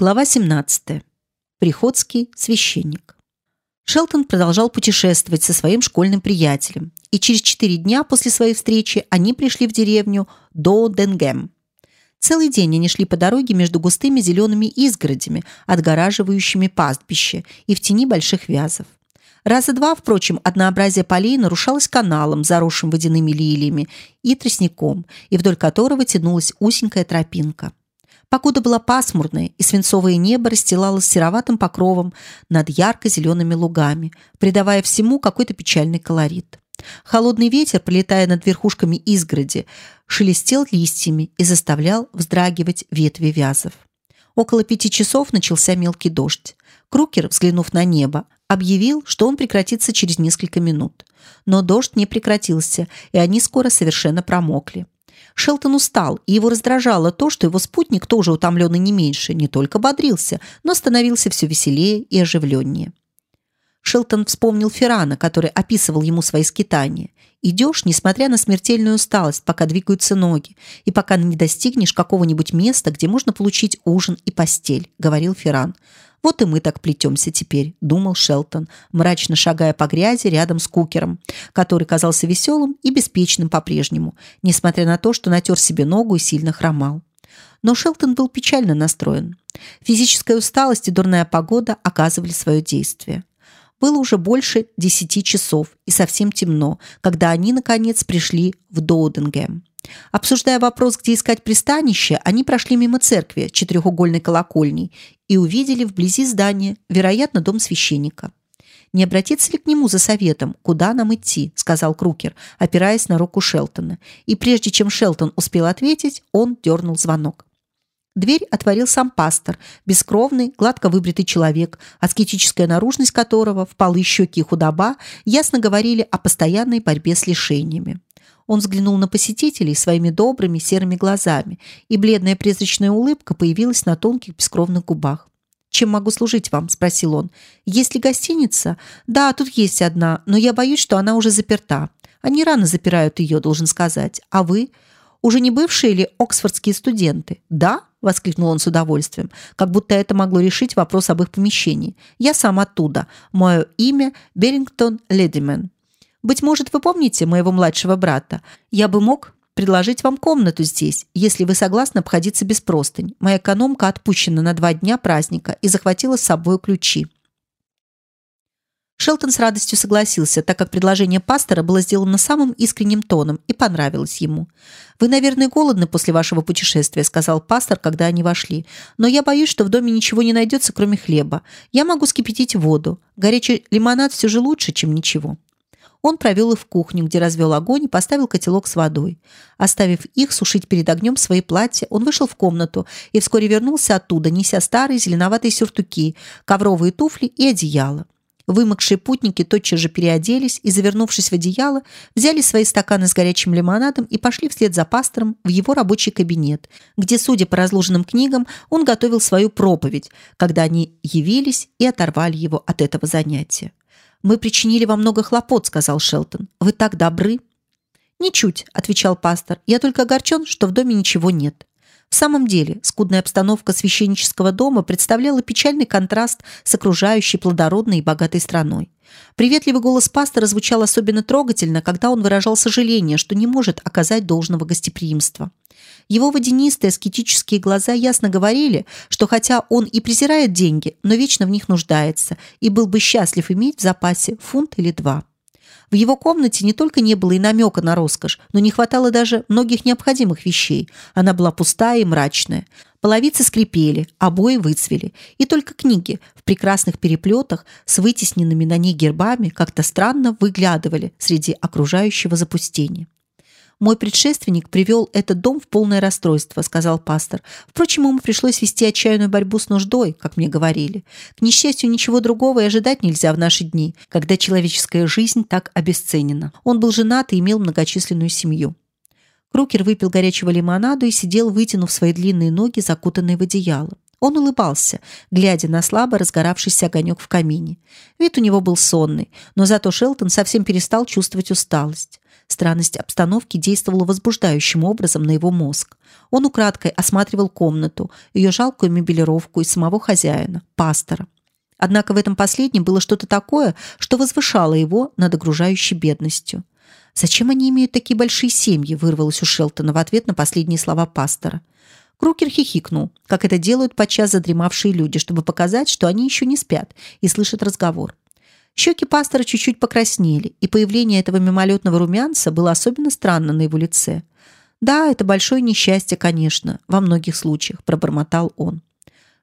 Глава 17. Приходский священник. Шелтон продолжал путешествовать со своим школьным приятелем, и через четыре дня после своей встречи они пришли в деревню Доуденгем. Целый день они шли по дороге между густыми зелеными изгородями, отгораживающими пастбище, и в тени больших вязов. Раза два, впрочем, однообразие полей нарушалось каналом, заросшим водяными лилиями и тростником, и вдоль которого тянулась узенькая тропинка. Погода была пасмурная, и свинцовое небо расстилалось сероватым покровом над ярко-зелеными лугами, придавая всему какой-то печальный колорит. Холодный ветер, пролетая над верхушками изгороди, шелестел листьями и заставлял вздрагивать ветви вязов. Около пяти часов начался мелкий дождь. Крукер, взглянув на небо, объявил, что он прекратится через несколько минут. Но дождь не прекратился, и они скоро совершенно промокли. Шелтон устал, и его раздражало то, что его спутник, тоже утомленный не меньше, не только бодрился, но становился все веселее и оживленнее. Шелтон вспомнил Феррана, который описывал ему свои скитания. Идешь, несмотря на смертельную усталость, пока двигаются ноги, и пока не достигнешь какого-нибудь места, где можно получить ужин и постель, говорил Ферран. Вот и мы так плетемся теперь, думал Шелтон, мрачно шагая по грязи рядом с Кукером, который казался веселым и беспечным по-прежнему, несмотря на то, что натер себе ногу и сильно хромал. Но Шелтон был печально настроен. Физическая усталость и дурная погода оказывали свое действие. Было уже больше десяти часов и совсем темно, когда они наконец пришли в Доуденгем. Обсуждая вопрос, где искать пристанище, они прошли мимо церкви четырехугольной колокольни и увидели вблизи здания, вероятно, дом священника. Не обратиться ли к нему за советом, куда нам идти, сказал Крукер, опираясь на руку Шелтона. И прежде чем Шелтон успел ответить, он дернул звонок. Дверь отворил сам пастор, бескровный, гладко выбритый человек, аскетическая наружность которого, впалые щеки худоба ясно говорили о постоянной борьбе с лишениями. Он взглянул на посетителей своими добрыми серыми глазами, и бледная призрачная улыбка появилась на тонких бескровных губах. «Чем могу служить вам?» – спросил он. «Есть ли гостиница?» «Да, тут есть одна, но я боюсь, что она уже заперта. Они рано запирают ее, должен сказать. А вы? Уже не бывшие ли оксфордские студенты?» «Да?» – воскликнул он с удовольствием, как будто это могло решить вопрос об их помещении. «Я сам оттуда. Мое имя Берингтон Ледимен. Быть может, вы помните моего младшего брата? Я бы мог предложить вам комнату здесь, если вы согласны обходиться без простынь. Моя экономка отпущена на два дня праздника и захватила с собой ключи. Шелтон с радостью согласился, так как предложение пастора было сделано самым искренним тоном и понравилось ему. «Вы, наверное, голодны после вашего путешествия», — сказал пастор, когда они вошли. «Но я боюсь, что в доме ничего не найдется, кроме хлеба. Я могу скипятить воду. Горячий лимонад все же лучше, чем ничего». Он провел их в кухню, где развел огонь и поставил котелок с водой. Оставив их сушить перед огнем свои платья, он вышел в комнату и вскоре вернулся оттуда, неся старые зеленоватые сюртуки, ковровые туфли и одеяло. Вымокшие путники тотчас же переоделись и, завернувшись в одеяло, взяли свои стаканы с горячим лимонадом и пошли вслед за пастором в его рабочий кабинет, где, судя по разложенным книгам, он готовил свою проповедь, когда они явились и оторвали его от этого занятия. Мы причинили вам много хлопот, сказал Шелтон. Вы так добры. Ничуть, отвечал пастор. Я только огорчен, что в доме ничего нет. В самом деле, скудная обстановка священнического дома представляла печальный контраст с окружающей плодородной и богатой страной. Приветливый голос пастора звучал особенно трогательно, когда он выражал сожаление, что не может оказать должного гостеприимства. Его водянистые аскетические глаза ясно говорили, что хотя он и презирает деньги, но вечно в них нуждается и был бы счастлив иметь в запасе фунт или два. В его комнате не только не было и намека на роскошь, но не хватало даже многих необходимых вещей. Она была пустая и мрачная. Половицы скрипели, обои выцвели, и только книги в прекрасных переплетах с вытесненными на них гербами как-то странно выглядывали среди окружающего запустения. Мой предшественник привел этот дом в полное расстройство, сказал пастор. Впрочем, ему пришлось вести отчаянную борьбу с нуждой, как мне говорили. К несчастью, ничего другого и ожидать нельзя в наши дни, когда человеческая жизнь так обесценена. Он был женат и имел многочисленную семью. Крукер выпил горячего лимонаду и сидел, вытянув свои длинные ноги, закутанные в одеяло. Он улыбался, глядя на слабо разгоравшийся огонек в камине. Вид у него был сонный, но зато Шелтон совсем перестал чувствовать усталость. Странность обстановки действовала возбуждающим образом на его мозг. Он украдкой осматривал комнату, ее жалкую мебелировку и самого хозяина, пастора. Однако в этом последнем было что-то такое, что возвышало его над окружающей бедностью. «Зачем они имеют такие большие семьи?» вырвалось у Шелтона в ответ на последние слова пастора. Крукер хихикнул, как это делают подчас задремавшие люди, чтобы показать, что они еще не спят и слышат разговор. Щеки пастора чуть-чуть покраснели, и появление этого мимолетного румянца было особенно странно на его лице. «Да, это большое несчастье, конечно, во многих случаях», – пробормотал он.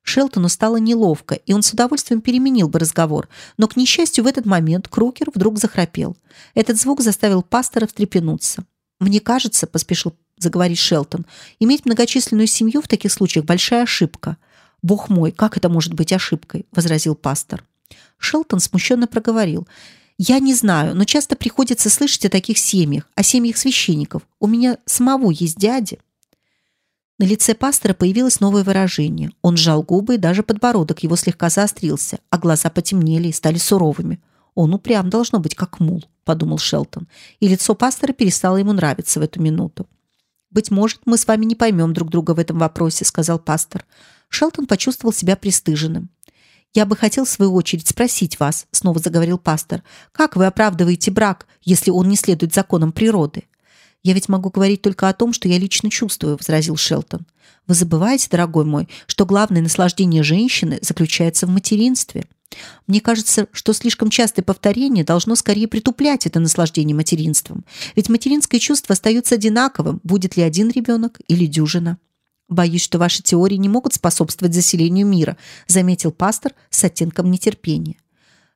Шелтону стало неловко, и он с удовольствием переменил бы разговор, но, к несчастью, в этот момент Крукер вдруг захрапел. Этот звук заставил пастора встрепенуться. «Мне кажется», – поспешил заговорить Шелтон, «иметь многочисленную семью в таких случаях – большая ошибка». «Бог мой, как это может быть ошибкой?» – возразил пастор. Шелтон смущенно проговорил. «Я не знаю, но часто приходится слышать о таких семьях, о семьях священников. У меня самого есть дядя». На лице пастора появилось новое выражение. Он сжал губы, и даже подбородок его слегка заострился, а глаза потемнели и стали суровыми. «Он упрям должно быть, как мул», — подумал Шелтон, и лицо пастора перестало ему нравиться в эту минуту. «Быть может, мы с вами не поймем друг друга в этом вопросе», — сказал пастор. Шелтон почувствовал себя пристыженным. «Я бы хотел, в свою очередь, спросить вас», — снова заговорил пастор, «как вы оправдываете брак, если он не следует законам природы?» «Я ведь могу говорить только о том, что я лично чувствую», — возразил Шелтон. «Вы забываете, дорогой мой, что главное наслаждение женщины заключается в материнстве. Мне кажется, что слишком частое повторение должно скорее притуплять это наслаждение материнством. Ведь материнское чувство остается одинаковым, будет ли один ребенок или дюжина». «Боюсь, что ваши теории не могут способствовать заселению мира», заметил пастор с оттенком нетерпения.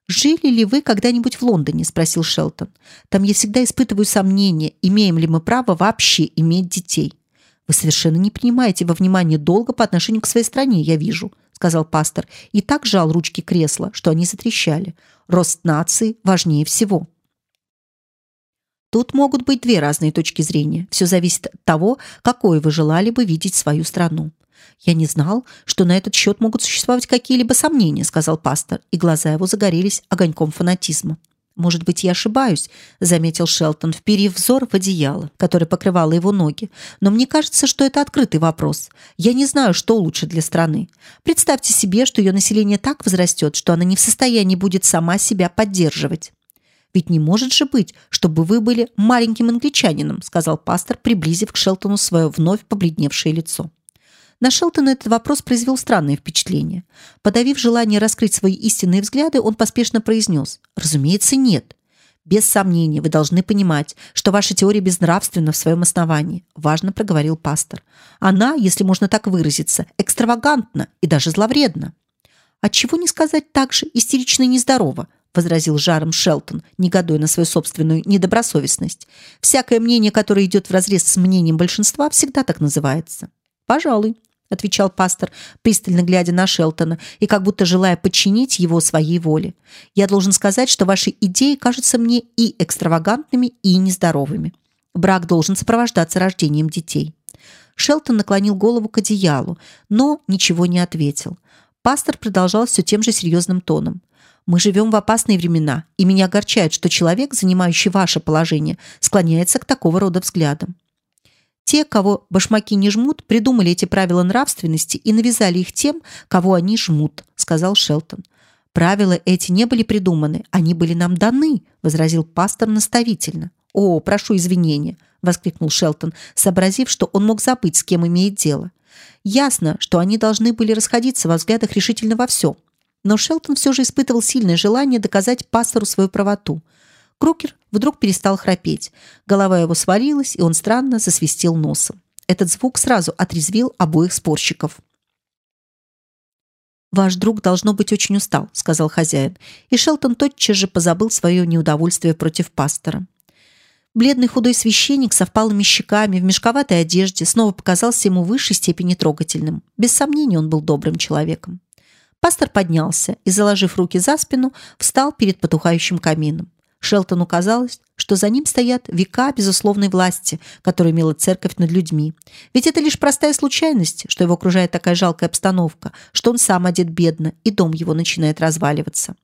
«Жили ли вы когда-нибудь в Лондоне?» – спросил Шелтон. «Там я всегда испытываю сомнения, имеем ли мы право вообще иметь детей». «Вы совершенно не принимаете во внимание долга по отношению к своей стране, я вижу», – сказал пастор, и так жал ручки кресла, что они затрещали. «Рост нации важнее всего». Тут могут быть две разные точки зрения. Все зависит от того, какой вы желали бы видеть свою страну. «Я не знал, что на этот счет могут существовать какие-либо сомнения», сказал пастор, и глаза его загорелись огоньком фанатизма. «Может быть, я ошибаюсь», — заметил Шелтон, вперив взор в одеяло, которое покрывало его ноги. «Но мне кажется, что это открытый вопрос. Я не знаю, что лучше для страны. Представьте себе, что ее население так возрастет, что она не в состоянии будет сама себя поддерживать». «Ведь не может же быть, чтобы вы были маленьким англичанином», сказал пастор, приблизив к Шелтону свое вновь побледневшее лицо. На Шелтона этот вопрос произвел странное впечатление. Подавив желание раскрыть свои истинные взгляды, он поспешно произнес «Разумеется, нет». «Без сомнения, вы должны понимать, что ваша теория безнравственна в своем основании», важно проговорил пастор. «Она, если можно так выразиться, экстравагантна и даже зловредна». «Отчего не сказать так же истерично и нездорово?» Возразил жаром Шелтон, негодуя на свою собственную недобросовестность. «Всякое мнение, которое идет вразрез с мнением большинства, всегда так называется». «Пожалуй», отвечал пастор, пристально глядя на Шелтона и как будто желая подчинить его своей воле. Я должен сказать, что ваши идеи кажутся мне и экстравагантными, и нездоровыми. Брак должен сопровождаться рождением детей. Шелтон наклонил голову к одеялу, но ничего не ответил. Пастор продолжал все тем же серьезным тоном. Мы живем в опасные времена, и меня огорчает, что человек, занимающий ваше положение, склоняется к такого рода взглядам. Те, кого башмаки не жмут, придумали эти правила нравственности и навязали их тем, кого они жмут, сказал Шелтон. Правила эти не были придуманы, они были нам даны, возразил пастор наставительно. О, прошу извинения, воскликнул Шелтон, сообразив, что он мог забыть, с кем имеет дело. Ясно, что они должны были расходиться во взглядах решительно во всем. Но Шелтон все же испытывал сильное желание доказать пастору свою правоту. Крукер вдруг перестал храпеть. Голова его свалилась, и он странно засвистел носом. Этот звук сразу отрезвил обоих спорщиков. «Ваш друг, должно быть, очень устал», — сказал хозяин, и Шелтон тотчас же позабыл свое неудовольствие против пастора. Бледный худой священник со впалыми щеками, в мешковатой одежде, снова показался ему в высшей степени трогательным. Без сомнения, он был добрым человеком. Пастор поднялся и, заложив руки за спину, встал перед потухающим камином. Шелтону казалось, что за ним стоят века безусловной власти, которую имела церковь над людьми. Ведь это лишь простая случайность, что его окружает такая жалкая обстановка, что он сам одет бедно, и дом его начинает разваливаться.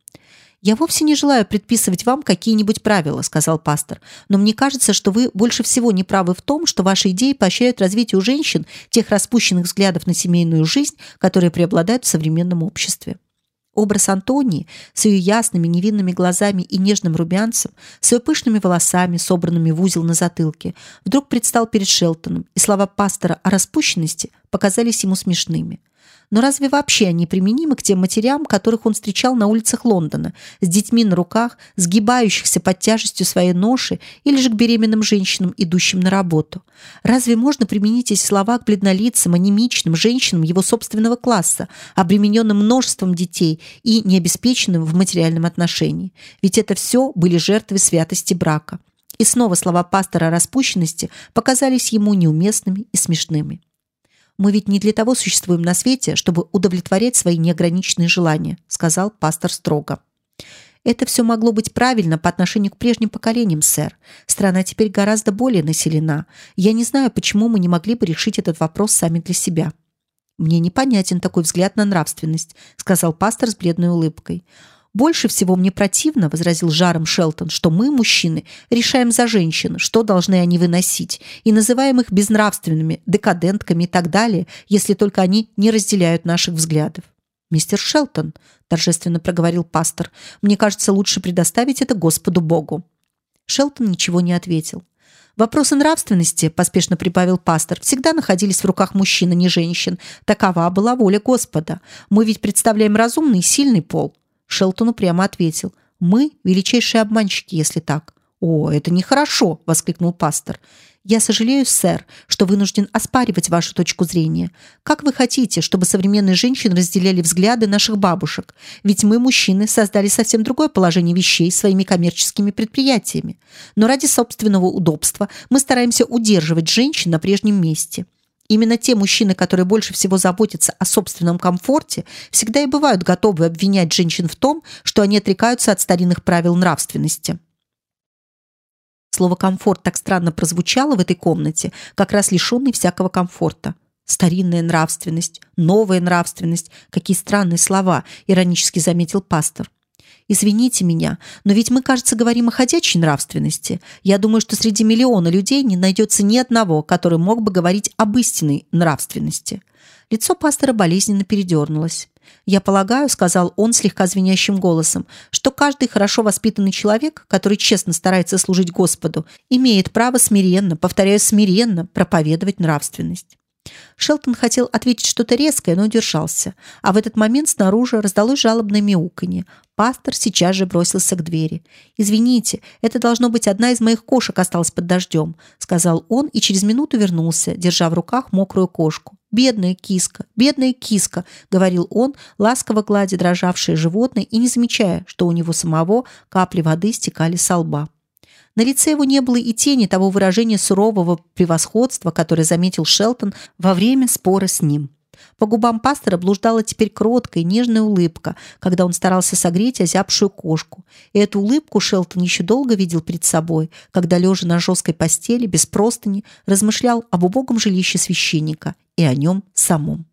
«Я вовсе не желаю предписывать вам какие-нибудь правила», — сказал пастор. «Но мне кажется, что вы больше всего не правы в том, что ваши идеи поощряют развитие у женщин тех распущенных взглядов на семейную жизнь, которые преобладают в современном обществе». Образ Антонии с ее ясными невинными глазами и нежным румянцем, с ее пышными волосами, собранными в узел на затылке, вдруг предстал перед Шелтоном, и слова пастора о распущенности показались ему смешными. Но разве вообще они применимы к тем матерям, которых он встречал на улицах Лондона, с детьми на руках, сгибающихся под тяжестью своей ноши, или же к беременным женщинам, идущим на работу? Разве можно применить эти слова к бледнолицым, анемичным женщинам его собственного класса, обремененным множеством детей и необеспеченным в материальном отношении? Ведь это все были жертвы святости брака. И снова слова пастора о распущенности показались ему неуместными и смешными. Мы ведь не для того существуем на свете, чтобы удовлетворять свои неограниченные желания, сказал пастор строго. Это все могло быть правильно по отношению к прежним поколениям, сэр. Страна теперь гораздо более населена. Я не знаю, почему мы не могли бы решить этот вопрос сами для себя. Мне непонятен такой взгляд на нравственность, сказал пастор с бледной улыбкой. Больше всего мне противно, возразил жаром Шелтон, что мы, мужчины, решаем за женщин, что должны они выносить, и называем их безнравственными, декадентками и так далее, если только они не разделяют наших взглядов. Мистер Шелтон, торжественно проговорил пастор, мне кажется, лучше предоставить это Господу Богу. Шелтон ничего не ответил. Вопросы нравственности, поспешно прибавил пастор, всегда находились в руках мужчин, а не женщин. Такова была воля Господа. Мы ведь представляем разумный и сильный пол. Шелтону прямо ответил: "Мы величайшие обманщики, если так". "О, это нехорошо", воскликнул пастор. "Я сожалею, сэр, что вынужден оспаривать вашу точку зрения. Как вы хотите, чтобы современные женщины разделяли взгляды наших бабушек? Ведь мы, мужчины, создали совсем другое положение вещей своими коммерческими предприятиями. Но ради собственного удобства мы стараемся удерживать женщин на прежнем месте. Именно те мужчины, которые больше всего заботятся о собственном комфорте, всегда и бывают готовы обвинять женщин в том, что они отрекаются от старинных правил нравственности. Слово комфорт так странно прозвучало в этой комнате, как раз лишенный всякого комфорта. Старинная нравственность, новая нравственность, какие странные слова, иронически заметил пастор. Извините меня, но ведь мы, кажется, говорим о ходячей нравственности. Я думаю, что среди миллиона людей не найдется ни одного, который мог бы говорить об истинной нравственности. Лицо пастора болезненно передернулось. Я полагаю, сказал он слегка звенящим голосом, что каждый хорошо воспитанный человек, который честно старается служить Господу, имеет право смиренно, повторяю смиренно, проповедовать нравственность. Шелтон хотел ответить что-то резкое, но удержался. А в этот момент снаружи раздалось жалобное мяуканье. Пастор сейчас же бросился к двери. «Извините, это должно быть одна из моих кошек осталась под дождем», сказал он и через минуту вернулся, держа в руках мокрую кошку. «Бедная киска, бедная киска», говорил он, ласково гладя дрожавшее животное и не замечая, что у него самого капли воды стекали с лба. На лице его не было и тени того выражения сурового превосходства, которое заметил Шелтон во время спора с ним. По губам пастора блуждала теперь кроткая, нежная улыбка, когда он старался согреть озябшую кошку. И эту улыбку Шелтон еще долго видел перед собой, когда лежа на жесткой постели без простыни размышлял об убогом жилище священника и о нем самом.